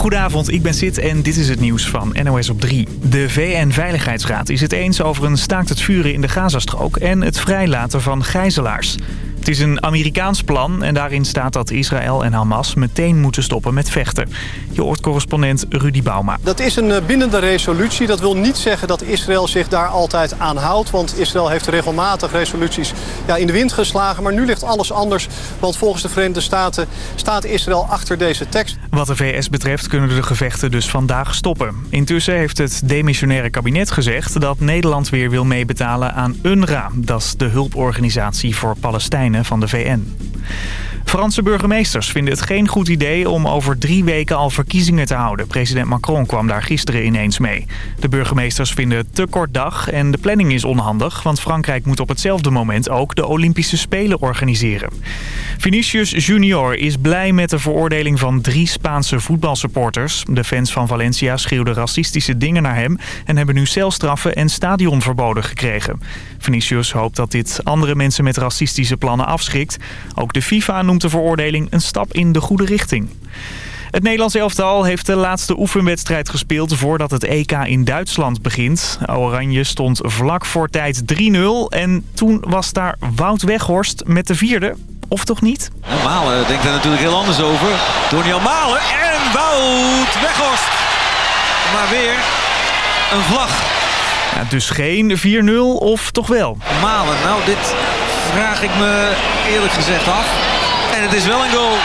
Goedenavond, ik ben Sid en dit is het nieuws van NOS op 3. De VN-veiligheidsraad is het eens over een staakt het vuren in de Gazastrook... en het vrijlaten van gijzelaars. Het is een Amerikaans plan en daarin staat dat Israël en Hamas meteen moeten stoppen met vechten. Je hoort correspondent Rudy Bauma. Dat is een eh, bindende resolutie. Dat wil niet zeggen dat Israël zich daar altijd aan houdt. Want Israël heeft regelmatig resoluties ja, in de wind geslagen. Maar nu ligt alles anders. Want volgens de Verenigde Staten staat Israël achter deze tekst. Wat de VS betreft kunnen de gevechten dus vandaag stoppen. Intussen heeft het demissionaire kabinet gezegd dat Nederland weer wil meebetalen aan UNRWA. Dat is de hulporganisatie voor Palestijnen van de VN. Franse burgemeesters vinden het geen goed idee om over drie weken al verkiezingen te houden. President Macron kwam daar gisteren ineens mee. De burgemeesters vinden het te kort dag en de planning is onhandig... want Frankrijk moet op hetzelfde moment ook de Olympische Spelen organiseren. Vinicius Junior is blij met de veroordeling van drie Spaanse voetbalsupporters. De fans van Valencia schreeuwden racistische dingen naar hem... en hebben nu celstraffen en stadionverboden gekregen. Vinicius hoopt dat dit andere mensen met racistische plannen afschrikt. Ook de FIFA noemt de veroordeling een stap in de goede richting. Het Nederlands elftal heeft de laatste oefenwedstrijd gespeeld voordat het EK in Duitsland begint. Oranje stond vlak voor tijd 3-0 en toen was daar Wout Weghorst met de vierde. Of toch niet? Malen denkt er natuurlijk heel anders over. Doniel Malen en Wout Weghorst. Maar weer een vlag. Ja, dus geen 4-0 of toch wel? Malen, nou dit vraag ik me eerlijk gezegd af. En het is wel een goal.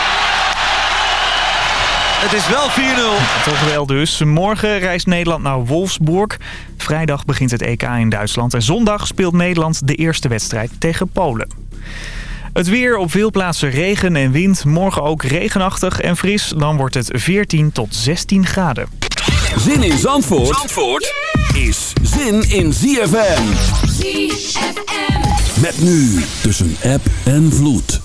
Het is wel 4-0. toch wel dus. Morgen reist Nederland naar Wolfsburg. Vrijdag begint het EK in Duitsland. En zondag speelt Nederland de eerste wedstrijd tegen Polen. Het weer op veel plaatsen regen en wind. Morgen ook regenachtig en fris. Dan wordt het 14 tot 16 graden. Zin in Zandvoort, Zandvoort is zin in ZFM. ZFM. Met nu tussen app en vloed.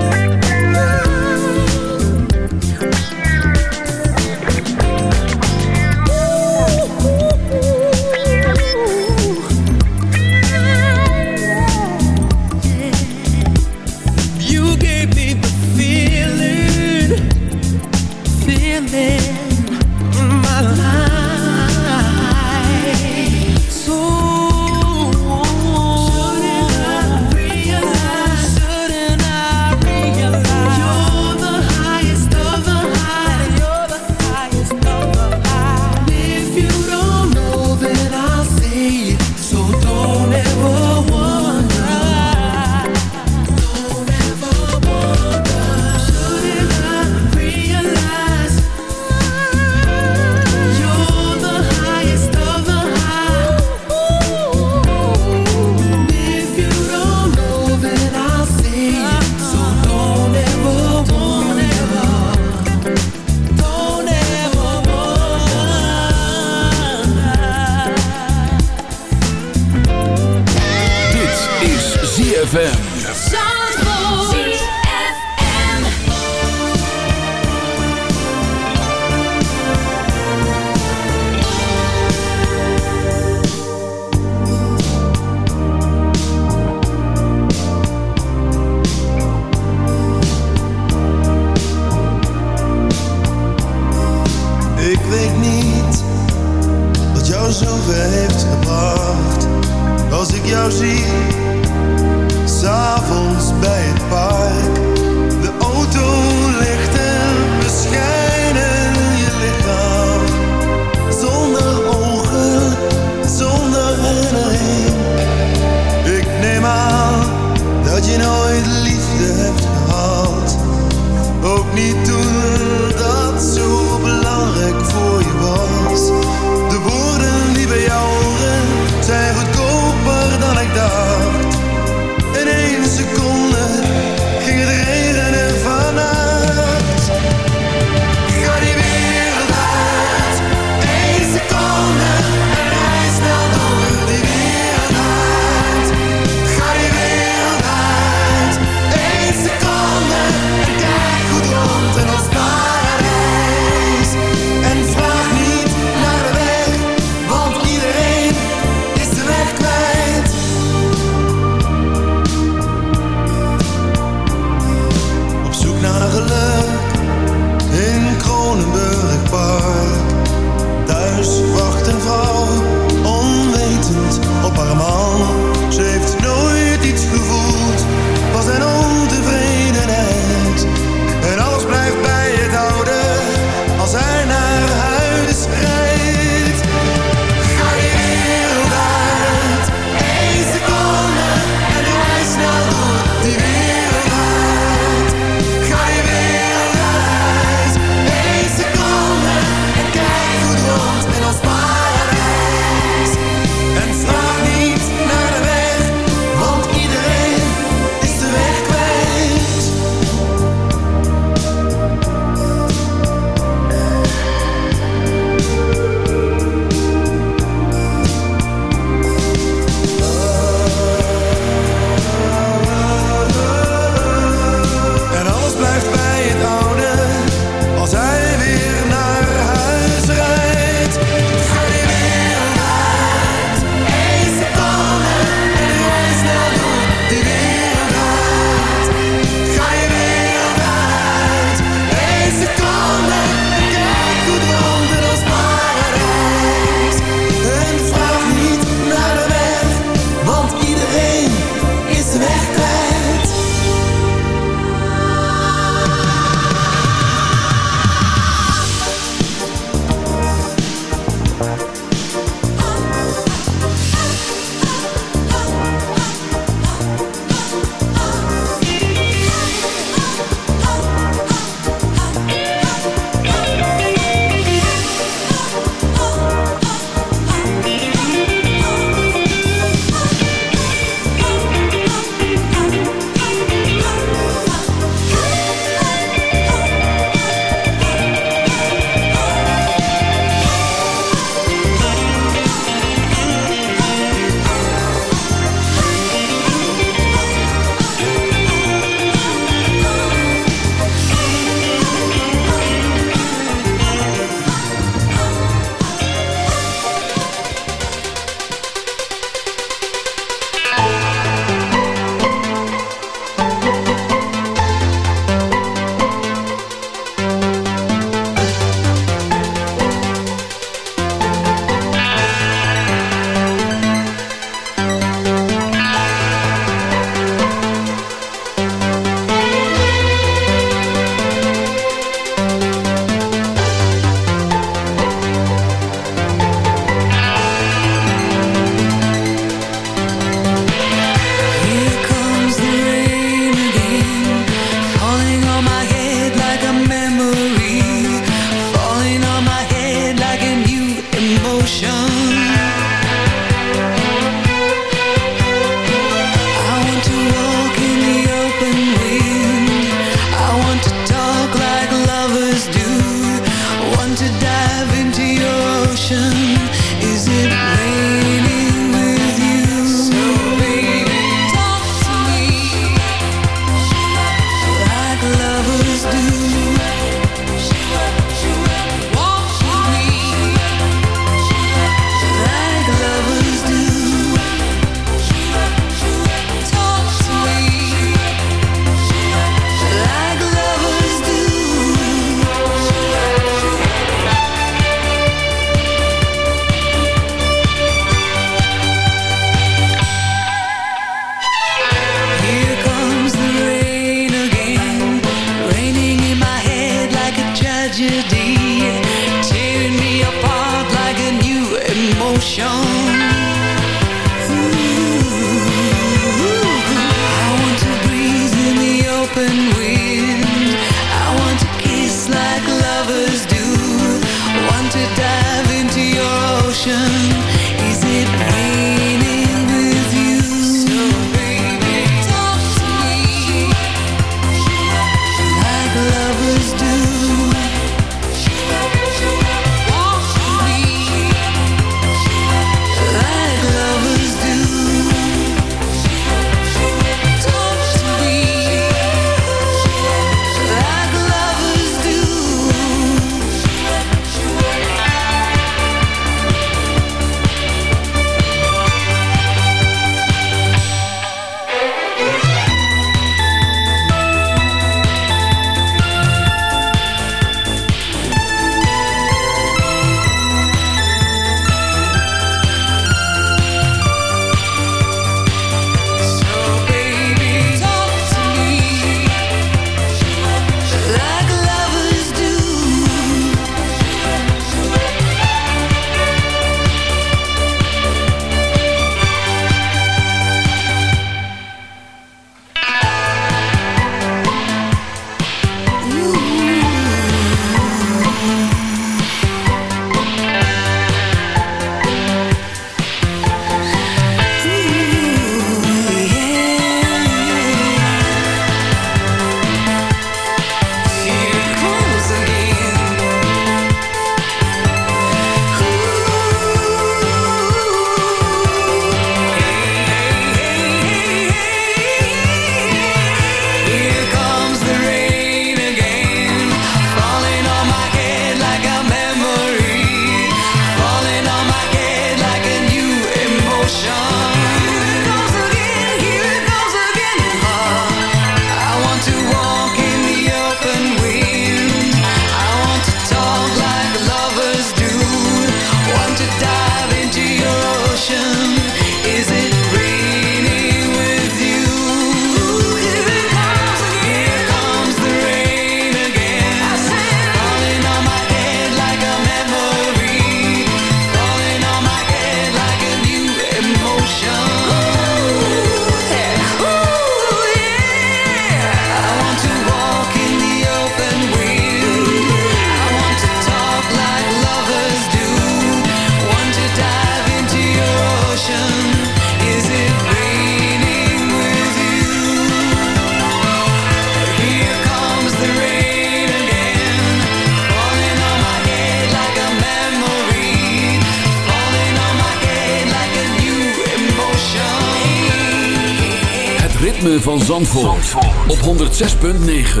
op 106.9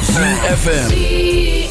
CFFM